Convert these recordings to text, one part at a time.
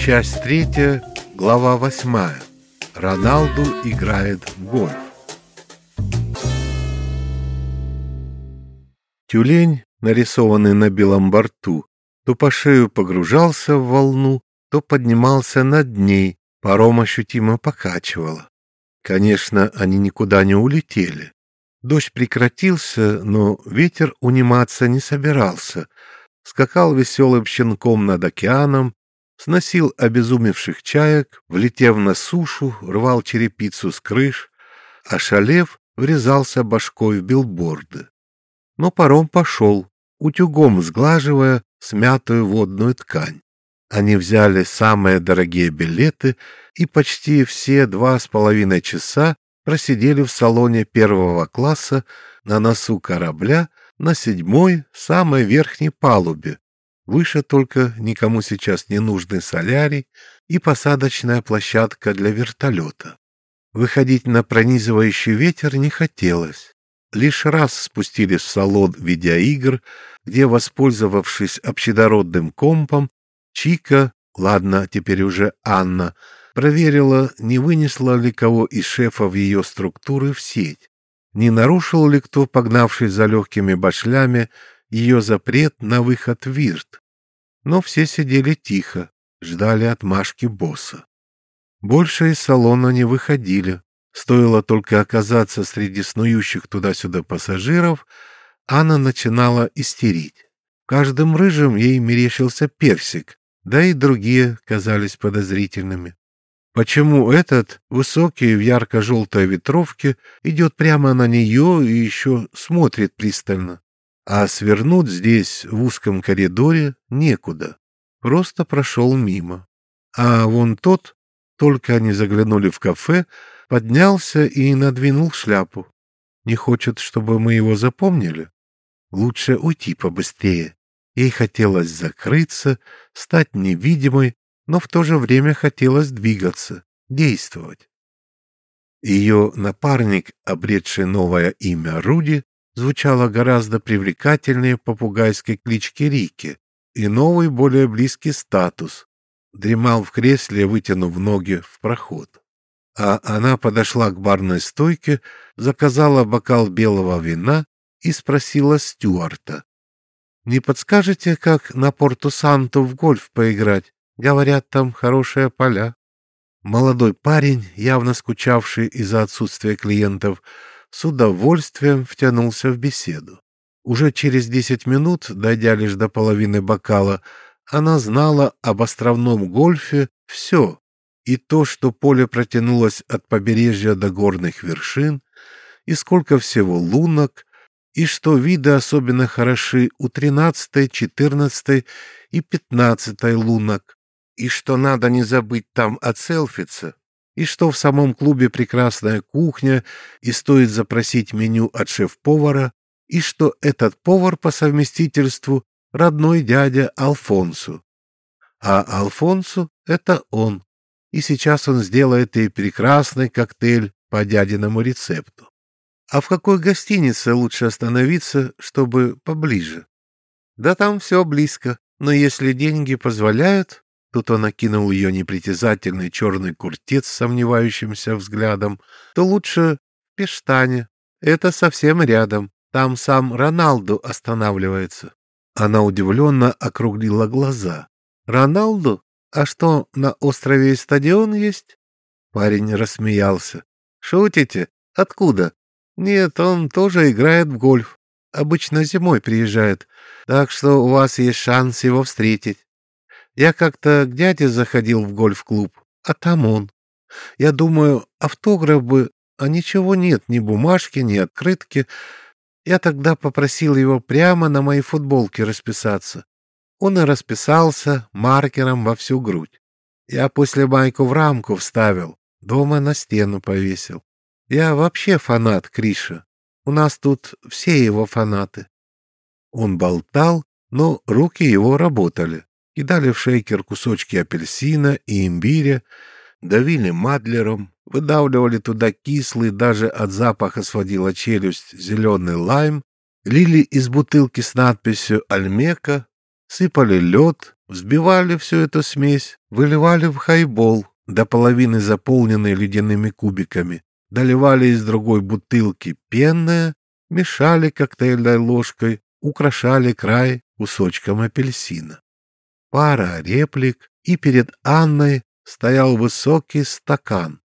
Часть третья, глава восьмая. Роналду играет в гольф. Тюлень, нарисованный на белом борту, то по шею погружался в волну, то поднимался над ней, паром ощутимо покачивало. Конечно, они никуда не улетели. Дождь прекратился, но ветер униматься не собирался. Скакал веселым щенком над океаном, сносил обезумевших чаек, влетев на сушу, рвал черепицу с крыш, а шалев врезался башкой в билборды. Но паром пошел, утюгом сглаживая смятую водную ткань. Они взяли самые дорогие билеты и почти все два с половиной часа просидели в салоне первого класса на носу корабля на седьмой, самой верхней палубе. Выше только никому сейчас не нужный солярий и посадочная площадка для вертолета. Выходить на пронизывающий ветер не хотелось. Лишь раз спустились в салон видеоигр, где, воспользовавшись общедородным компом, Чика, ладно, теперь уже Анна, проверила, не вынесла ли кого из шефов ее структуры в сеть, не нарушил ли кто, погнавший за легкими башлями, ее запрет на выход в Вирт. Но все сидели тихо, ждали отмашки босса. Больше из салона не выходили. Стоило только оказаться среди снующих туда-сюда пассажиров, Анна начинала истерить. Каждым рыжим ей мерещился персик, да и другие казались подозрительными. Почему этот, высокий в ярко-желтой ветровке, идет прямо на нее и еще смотрит пристально? А свернуть здесь, в узком коридоре, некуда. Просто прошел мимо. А вон тот, только они заглянули в кафе, поднялся и надвинул шляпу. Не хочет, чтобы мы его запомнили? Лучше уйти побыстрее. Ей хотелось закрыться, стать невидимой, но в то же время хотелось двигаться, действовать. Ее напарник, обретший новое имя Руди, звучало гораздо привлекательнее попугайской клички Рики и новый, более близкий статус. Дремал в кресле, вытянув ноги в проход. А она подошла к барной стойке, заказала бокал белого вина и спросила Стюарта. «Не подскажете, как на Порту-Санту в гольф поиграть? Говорят, там хорошие поля». Молодой парень, явно скучавший из-за отсутствия клиентов, с удовольствием втянулся в беседу. Уже через десять минут, дойдя лишь до половины бокала, она знала об островном гольфе все, и то, что поле протянулось от побережья до горных вершин, и сколько всего лунок, и что виды особенно хороши у тринадцатой, четырнадцатой и пятнадцатой лунок, и что надо не забыть там отселфиться, и что в самом клубе прекрасная кухня, и стоит запросить меню от шеф-повара, и что этот повар по совместительству родной дядя Алфонсу. А Алфонсу — это он, и сейчас он сделает ей прекрасный коктейль по дядиному рецепту. А в какой гостинице лучше остановиться, чтобы поближе? Да там все близко, но если деньги позволяют, тут он окинул ее непритязательный черный куртец с сомневающимся взглядом, то лучше в Пештане. Это совсем рядом. Там сам Роналду останавливается. Она удивленно округлила глаза. «Роналду? А что, на острове стадион есть?» Парень рассмеялся. «Шутите? Откуда?» Нет, он тоже играет в гольф. Обычно зимой приезжает, так что у вас есть шанс его встретить. Я как-то к дяде заходил в гольф-клуб, а там он. Я думаю, автограф бы, а ничего нет, ни бумажки, ни открытки. Я тогда попросил его прямо на моей футболке расписаться. Он и расписался маркером во всю грудь. Я после майку в рамку вставил, дома на стену повесил. Я вообще фанат Криша. У нас тут все его фанаты. Он болтал, но руки его работали. Кидали в шейкер кусочки апельсина и имбиря, давили мадлером, выдавливали туда кислый, даже от запаха сводила челюсть, зеленый лайм, лили из бутылки с надписью «Альмека», сыпали лед, Взбивали всю эту смесь, выливали в хайбол, до половины заполненный ледяными кубиками, доливали из другой бутылки пенное, мешали коктейльной ложкой, украшали край кусочком апельсина. Пара реплик, и перед Анной стоял высокий стакан,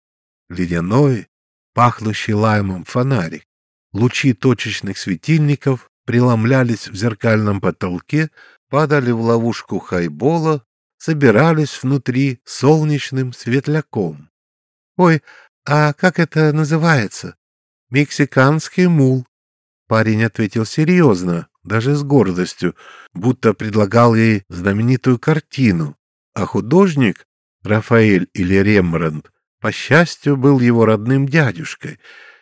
ледяной, пахнущий лаймом фонарик. Лучи точечных светильников преломлялись в зеркальном потолке, падали в ловушку хайбола, собирались внутри солнечным светляком. «Ой, а как это называется?» «Мексиканский мул». Парень ответил серьезно, даже с гордостью, будто предлагал ей знаменитую картину, а художник, Рафаэль или Рембрандт, по счастью, был его родным дядюшкой,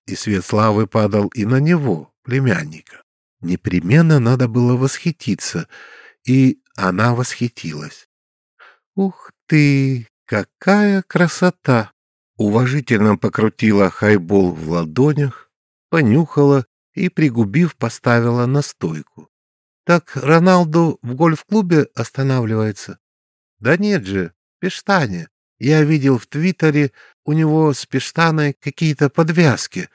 и свет славы падал и на него, племянника. Непременно надо было восхититься, и она восхитилась. «Ух ты, какая красота!» Уважительно покрутила хайбол в ладонях, понюхала и, пригубив, поставила на стойку. «Так Роналду в гольф-клубе останавливается?» «Да нет же, Пештане. Я видел в Твиттере, у него с Пештаной какие-то подвязки.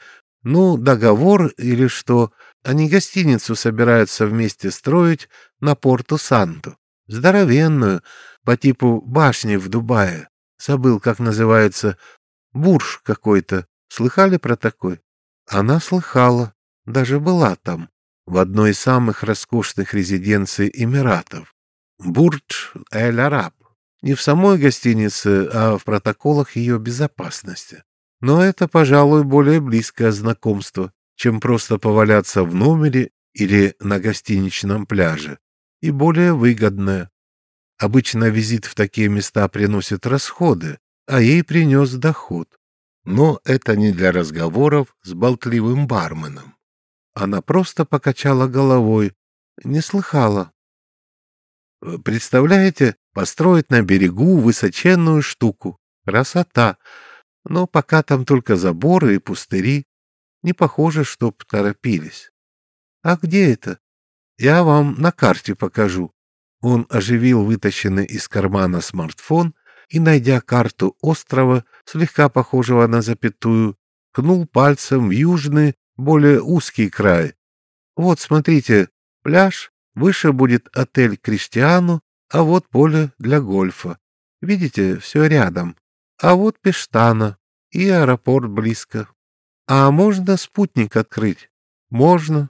Ну, договор или что. Они гостиницу собираются вместе строить на Порту-Санту. Здоровенную, по типу башни в Дубае. Забыл, как называется. Бурж какой-то. Слыхали про такой? Она слыхала. Даже была там, в одной из самых роскошных резиденций Эмиратов. Бурдж Эль-Араб. Не в самой гостинице, а в протоколах ее безопасности. Но это, пожалуй, более близкое знакомство, чем просто поваляться в номере или на гостиничном пляже, и более выгодное. Обычно визит в такие места приносит расходы, а ей принес доход. Но это не для разговоров с болтливым барменом. Она просто покачала головой, не слыхала. Представляете, построить на берегу высоченную штуку. Красота. Но пока там только заборы и пустыри. Не похоже, чтоб торопились. А где это? Я вам на карте покажу. Он оживил вытащенный из кармана смартфон и, найдя карту острова, слегка похожего на запятую, кнул пальцем в южный, более узкий край. Вот, смотрите, пляж, выше будет отель Криштиану, а вот поле для гольфа. Видите, все рядом. А вот Пештана и аэропорт близко. А можно спутник открыть? Можно.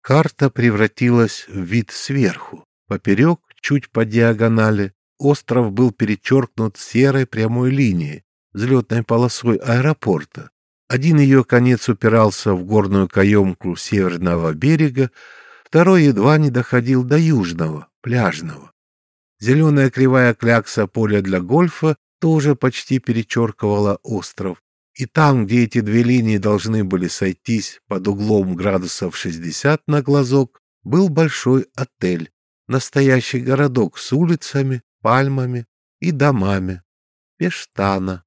Карта превратилась в вид сверху. Поперек, чуть по диагонали, остров был перечеркнут серой прямой линией, взлетной полосой аэропорта. Один ее конец упирался в горную каемку северного берега, второй едва не доходил до южного, пляжного. Зеленая кривая клякса поля для гольфа тоже почти перечеркивала остров. И там, где эти две линии должны были сойтись под углом градусов 60 на глазок, был большой отель, настоящий городок с улицами, пальмами и домами. Пештана.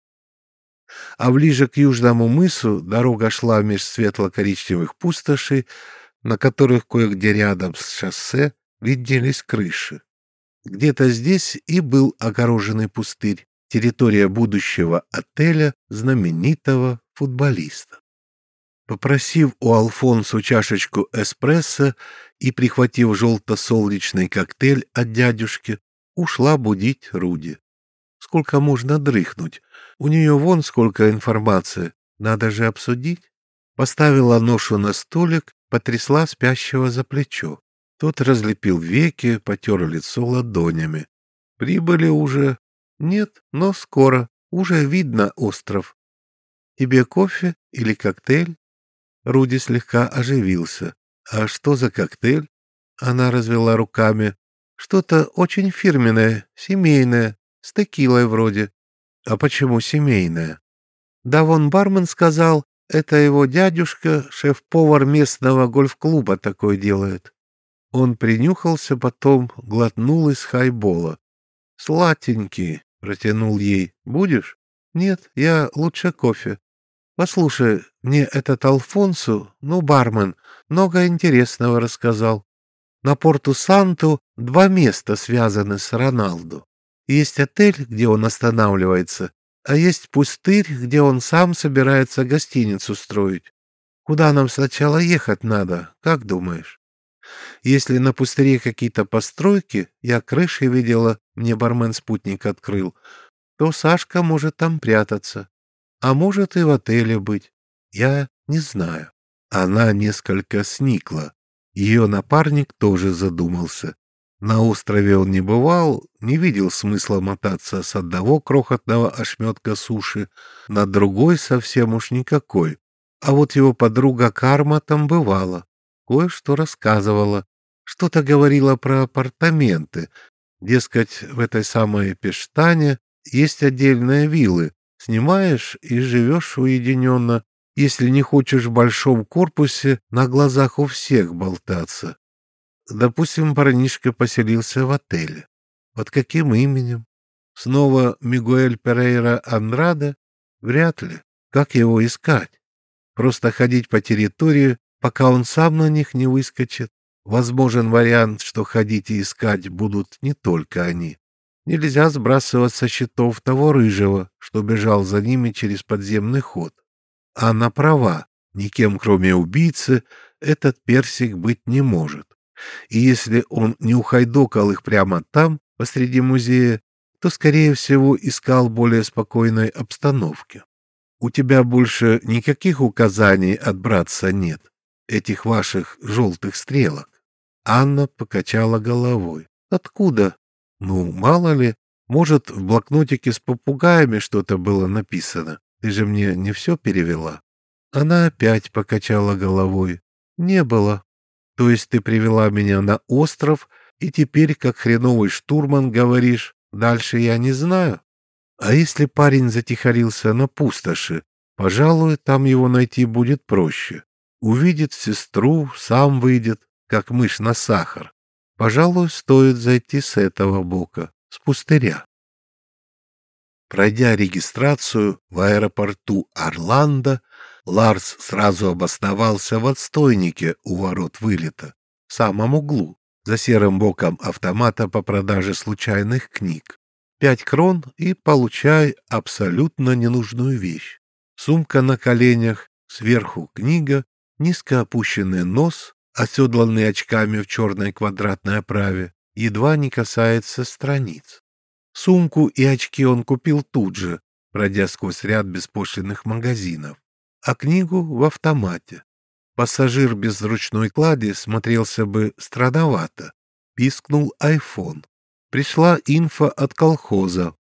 А ближе к южному мысу дорога шла меж светло-коричневых пустошей, на которых кое-где рядом с шоссе виднелись крыши. Где-то здесь и был огороженный пустырь, территория будущего отеля знаменитого футболиста. Попросив у Алфонсу чашечку эспрессо и прихватив желто-солнечный коктейль от дядюшки, ушла будить Руди. Сколько можно дрыхнуть? У нее вон сколько информации. Надо же обсудить. Поставила ношу на столик, потрясла спящего за плечо. Тот разлепил веки, потер лицо ладонями. Прибыли уже? Нет, но скоро. Уже видно остров. Тебе кофе или коктейль? Руди слегка оживился. А что за коктейль? Она развела руками. Что-то очень фирменное, семейное, с текилой вроде. А почему семейное? Да вон бармен сказал, это его дядюшка, шеф-повар местного гольф-клуба такой делает. Он принюхался, потом глотнул из хайбола. «Сладенький», — протянул ей. «Будешь?» «Нет, я лучше кофе». «Послушай, мне этот Алфонсу, ну, бармен, много интересного рассказал». На Порту-Санту два места связаны с Роналду. Есть отель, где он останавливается, а есть пустырь, где он сам собирается гостиницу строить. Куда нам сначала ехать надо, как думаешь? Если на пустыре какие-то постройки, я крыши видела, мне бармен спутник открыл, то Сашка может там прятаться. А может и в отеле быть. Я не знаю. Она несколько сникла. Ее напарник тоже задумался. На острове он не бывал, не видел смысла мотаться с одного крохотного ошметка суши на другой совсем уж никакой. А вот его подруга Карма там бывала, кое-что рассказывала, что-то говорила про апартаменты. Дескать, в этой самой Пештане есть отдельные виллы. Снимаешь и живешь уединенно, если не хочешь в большом корпусе на глазах у всех болтаться. Допустим, парнишка поселился в отеле. Под каким именем? Снова Мигуэль Перейра Андрада? Вряд ли. Как его искать? Просто ходить по территории, пока он сам на них не выскочит. Возможен вариант, что ходить и искать будут не только они. Нельзя сбрасывать со счетов того рыжего, что бежал за ними через подземный ход. Она права, никем кроме убийцы этот персик быть не может. И если он не ухайдокал их прямо там, посреди музея, то, скорее всего, искал более спокойной обстановки. У тебя больше никаких указаний от братца нет, этих ваших желтых стрелок. Анна покачала головой. Откуда? Ну, мало ли, может, в блокнотике с попугаями что-то было написано. Ты же мне не все перевела. Она опять покачала головой. Не было. То есть ты привела меня на остров, и теперь, как хреновый штурман, говоришь, дальше я не знаю? А если парень затихарился на пустоши, пожалуй, там его найти будет проще. Увидит сестру, сам выйдет, как мышь на сахар. Пожалуй, стоит зайти с этого бока, с пустыря. Пройдя регистрацию в аэропорту Орландо, Ларс сразу обосновался в отстойнике у ворот вылета, в самом углу, за серым боком автомата по продаже случайных книг. Пять крон и получай абсолютно ненужную вещь. Сумка на коленях, сверху книга, низко опущенный нос, оседланный очками в черной квадратной оправе, едва не касается страниц. Сумку и очки он купил тут же, пройдя сквозь ряд беспошлиных магазинов а книгу в автомате. Пассажир без ручной клади смотрелся бы странновато. Пискнул айфон. Пришла инфа от колхоза.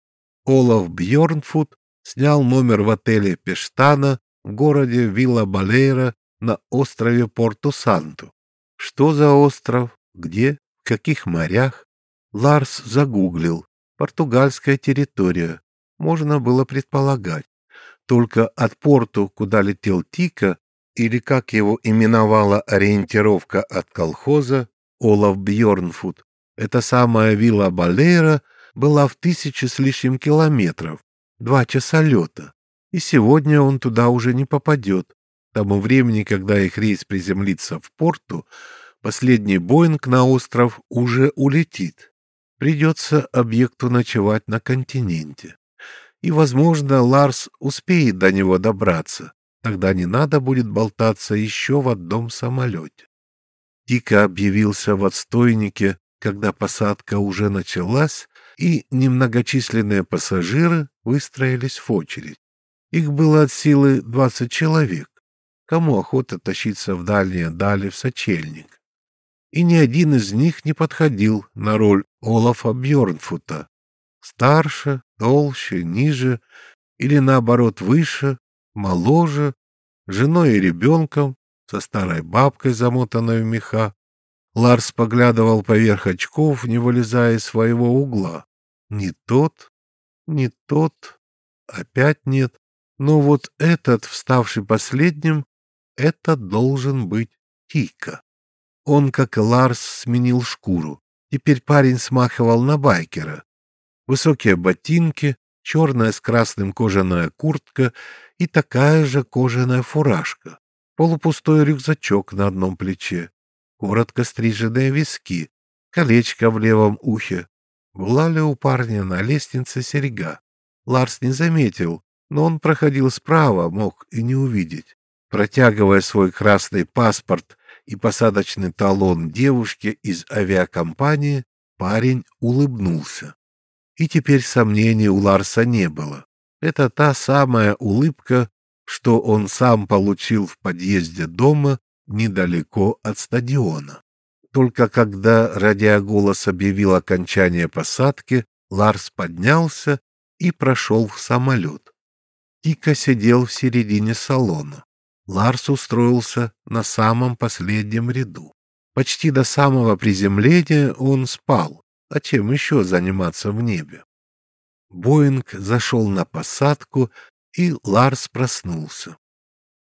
Олаф Бьорнфуд снял номер в отеле Пештана в городе Вилла Балейра на острове Порту-Санту. Что за остров? Где? В каких морях? Ларс загуглил. Португальская территория. Можно было предполагать. Только от порту, куда летел Тика, или как его именовала ориентировка от колхоза, Олаф Бьорнфуд, эта самая вилла Балейра была в тысячи с лишним километров, два часа лета, и сегодня он туда уже не попадет. К тому времени, когда их рейс приземлится в порту, последний Боинг на остров уже улетит. Придется объекту ночевать на континенте и, возможно, Ларс успеет до него добраться. Тогда не надо будет болтаться еще в одном самолете. Тика объявился в отстойнике, когда посадка уже началась, и немногочисленные пассажиры выстроились в очередь. Их было от силы двадцать человек. Кому охота тащиться в дальние дали в сочельник? И ни один из них не подходил на роль Олафа Бьорнфута. Старше, толще, ниже или, наоборот, выше, моложе, женой и ребенком, со старой бабкой, замотанной в меха. Ларс поглядывал поверх очков, не вылезая из своего угла. Не тот, не тот, опять нет. Но вот этот, вставший последним, это должен быть Тика. Он, как и Ларс, сменил шкуру. Теперь парень смахивал на байкера высокие ботинки, черная с красным кожаная куртка и такая же кожаная фуражка, полупустой рюкзачок на одном плече. коротко стриженные виски, колечко в левом ухе. Была ли у парня на лестнице серьга? Ларс не заметил, но он проходил справа, мог и не увидеть. Протягивая свой красный паспорт и посадочный талон девушке из авиакомпании, парень улыбнулся. И теперь сомнений у Ларса не было. Это та самая улыбка, что он сам получил в подъезде дома недалеко от стадиона. Только когда радиоголос объявил окончание посадки, Ларс поднялся и прошел в самолет. Тика сидел в середине салона. Ларс устроился на самом последнем ряду. Почти до самого приземления он спал, а чем еще заниматься в небе? Боинг зашел на посадку, и Ларс проснулся.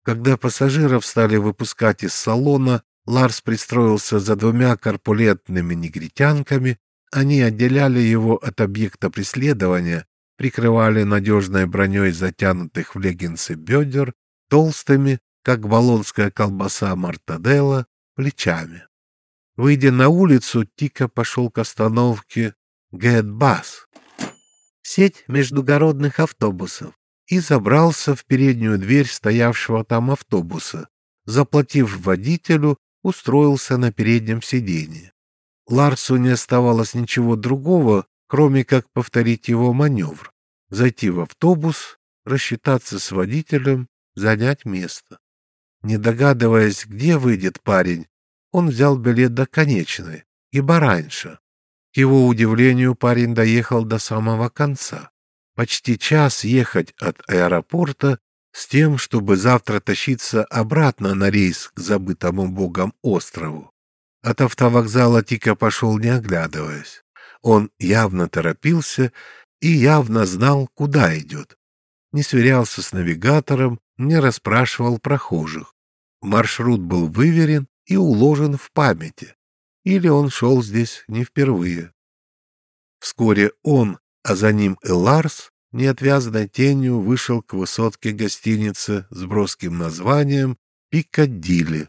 Когда пассажиров стали выпускать из салона, Ларс пристроился за двумя корпулентными негритянками, они отделяли его от объекта преследования, прикрывали надежной броней затянутых в леггинсы бедер, толстыми, как болонская колбаса мартаделла, плечами. Выйдя на улицу, Тика пошел к остановке Гэтбас, сеть междугородных автобусов, и забрался в переднюю дверь стоявшего там автобуса. Заплатив водителю, устроился на переднем сиденье. Ларсу не оставалось ничего другого, кроме как повторить его маневр, зайти в автобус, рассчитаться с водителем, занять место. Не догадываясь, где выйдет парень, он взял билет до конечной, ибо раньше. К его удивлению, парень доехал до самого конца. Почти час ехать от аэропорта с тем, чтобы завтра тащиться обратно на рейс к забытому богом острову. От автовокзала Тика пошел, не оглядываясь. Он явно торопился и явно знал, куда идет. Не сверялся с навигатором, не расспрашивал прохожих. Маршрут был выверен и уложен в памяти. Или он шел здесь не впервые. Вскоре он, а за ним и Ларс, неотвязной тенью вышел к высотке гостиницы с броским названием «Пикадилли».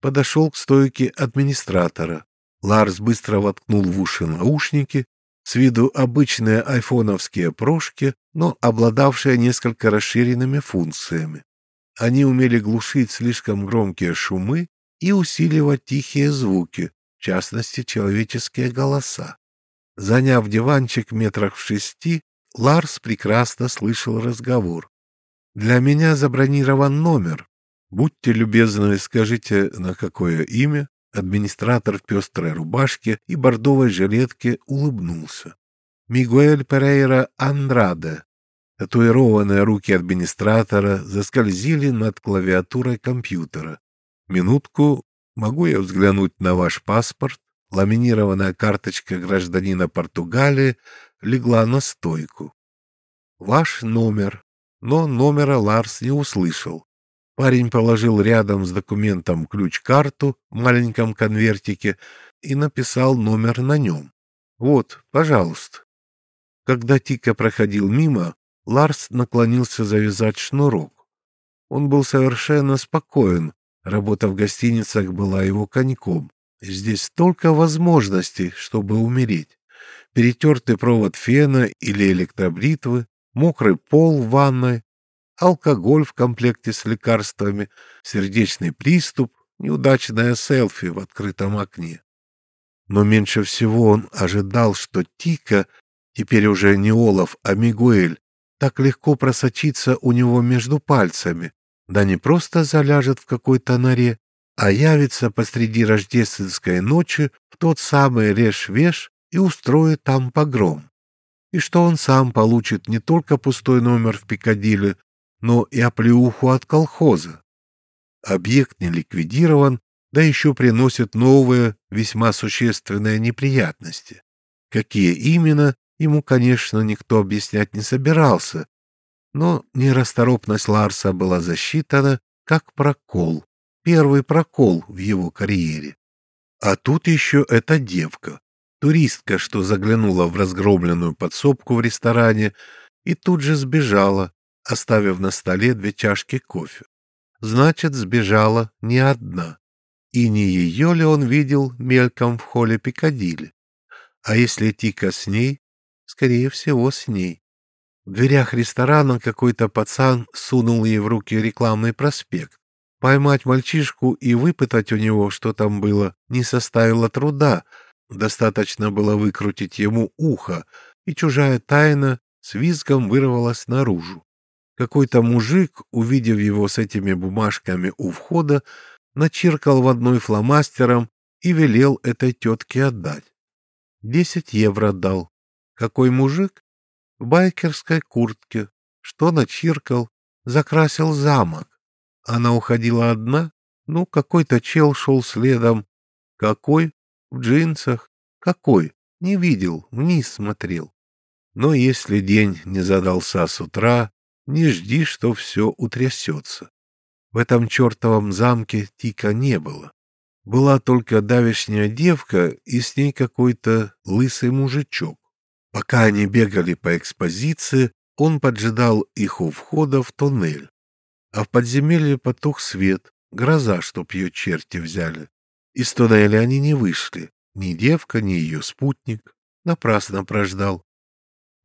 Подошел к стойке администратора. Ларс быстро воткнул в уши наушники, с виду обычные айфоновские прошки, но обладавшие несколько расширенными функциями. Они умели глушить слишком громкие шумы и усиливать тихие звуки, в частности, человеческие голоса. Заняв диванчик метрах в шести, Ларс прекрасно слышал разговор. «Для меня забронирован номер. Будьте любезны, скажите, на какое имя?» Администратор в пестрой рубашке и бордовой жилетке улыбнулся. «Мигуэль Перейра Андраде». Татуированные руки администратора заскользили над клавиатурой компьютера. «Минутку, могу я взглянуть на ваш паспорт?» Ламинированная карточка гражданина Португалии легла на стойку. «Ваш номер». Но номера Ларс не услышал. Парень положил рядом с документом ключ-карту в маленьком конвертике и написал номер на нем. «Вот, пожалуйста». Когда Тика проходил мимо, Ларс наклонился завязать шнурок. Он был совершенно спокоен, работа в гостиницах была его коньком. Здесь столько возможностей, чтобы умереть. Перетертый провод фена или электробритвы, мокрый пол в ванной, алкоголь в комплекте с лекарствами, сердечный приступ, неудачное селфи в открытом окне. Но меньше всего он ожидал, что Тика, теперь уже не Олаф, а Мигуэль, так легко просочится у него между пальцами, да не просто заляжет в какой-то норе, а явится посреди рождественской ночи в тот самый реш-веш и устроит там погром. И что он сам получит не только пустой номер в Пикадилли, но и оплеуху от колхоза. Объект не ликвидирован, да еще приносит новые, весьма существенные неприятности. Какие именно, ему, конечно, никто объяснять не собирался, но нерасторопность Ларса была засчитана как прокол, первый прокол в его карьере. А тут еще эта девка, туристка, что заглянула в разгромленную подсобку в ресторане и тут же сбежала, оставив на столе две чашки кофе. Значит, сбежала не одна. И не ее ли он видел мельком в холле Пикадилли? А если Тика с ней? Скорее всего, с ней. В дверях ресторана какой-то пацан сунул ей в руки рекламный проспект. Поймать мальчишку и выпытать у него, что там было, не составило труда. Достаточно было выкрутить ему ухо, и чужая тайна с визгом вырвалась наружу. Какой-то мужик, увидев его с этими бумажками у входа, начиркал в одной фломастером и велел этой тетке отдать. Десять евро дал. Какой мужик? В байкерской куртке. Что начиркал? Закрасил замок. Она уходила одна? Ну, какой-то чел шел следом. Какой? В джинсах. Какой? Не видел, вниз смотрел. Но если день не задался с утра, не жди, что все утрясется. В этом чертовом замке Тика не было. Была только давешняя девка и с ней какой-то лысый мужичок. Пока они бегали по экспозиции, он поджидал их у входа в туннель. А в подземелье потух свет, гроза, чтоб ее черти взяли. Из туннеля они не вышли, ни девка, ни ее спутник. Напрасно прождал.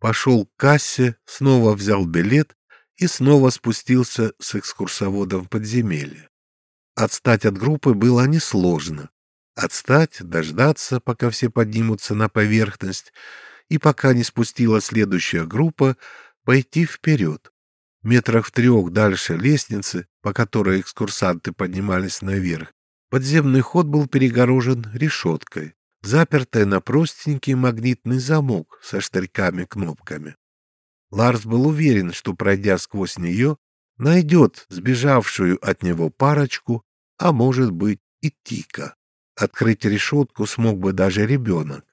Пошел к кассе, снова взял билет и снова спустился с экскурсоводом в подземелье. Отстать от группы было несложно. Отстать, дождаться, пока все поднимутся на поверхность, и пока не спустилась следующая группа, пойти вперед. Метрах в трех дальше лестницы, по которой экскурсанты поднимались наверх, подземный ход был перегорожен решеткой, запертой на простенький магнитный замок со штырьками-кнопками. Ларс был уверен, что, пройдя сквозь нее, найдет сбежавшую от него парочку, а может быть и Тика. Открыть решетку смог бы даже ребенок.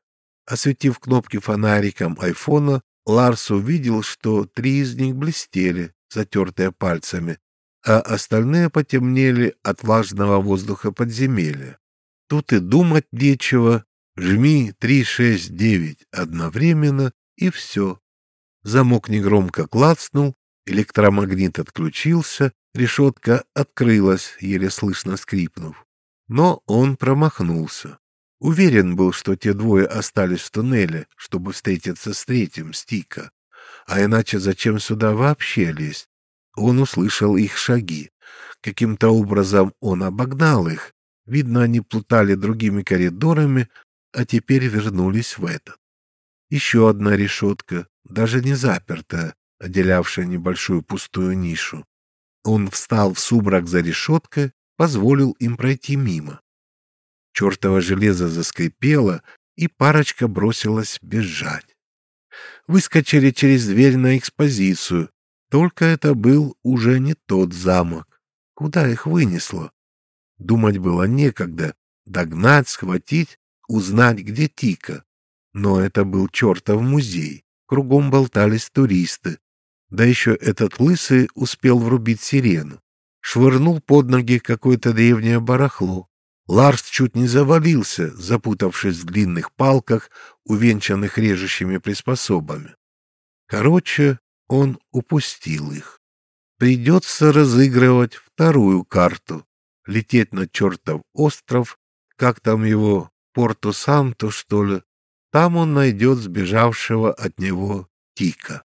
Осветив кнопки фонариком айфона, Ларс увидел, что три из них блестели, затертые пальцами, а остальные потемнели от влажного воздуха подземелья. Тут и думать нечего. Жми 369 одновременно, и все. Замок негромко клацнул, электромагнит отключился, решетка открылась, еле слышно скрипнув. Но он промахнулся. Уверен был, что те двое остались в туннеле, чтобы встретиться с третьим, Стика. А иначе зачем сюда вообще лезть? Он услышал их шаги. Каким-то образом он обогнал их. Видно, они плутали другими коридорами, а теперь вернулись в этот. Еще одна решетка, даже не запертая, отделявшая небольшую пустую нишу. Он встал в сумрак за решеткой, позволил им пройти мимо. Чертово железо заскрипело, и парочка бросилась бежать. Выскочили через дверь на экспозицию, только это был уже не тот замок. Куда их вынесло? Думать было некогда. Догнать, схватить, узнать, где Тика. Но это был чертов музей. Кругом болтались туристы. Да еще этот лысый успел врубить сирену. Швырнул под ноги какое-то древнее барахло. Ларс чуть не завалился, запутавшись в длинных палках, увенчанных режущими приспособами. Короче, он упустил их. Придется разыгрывать вторую карту, лететь на чертов остров, как там его, Порту-Санто, что ли, там он найдет сбежавшего от него Тика.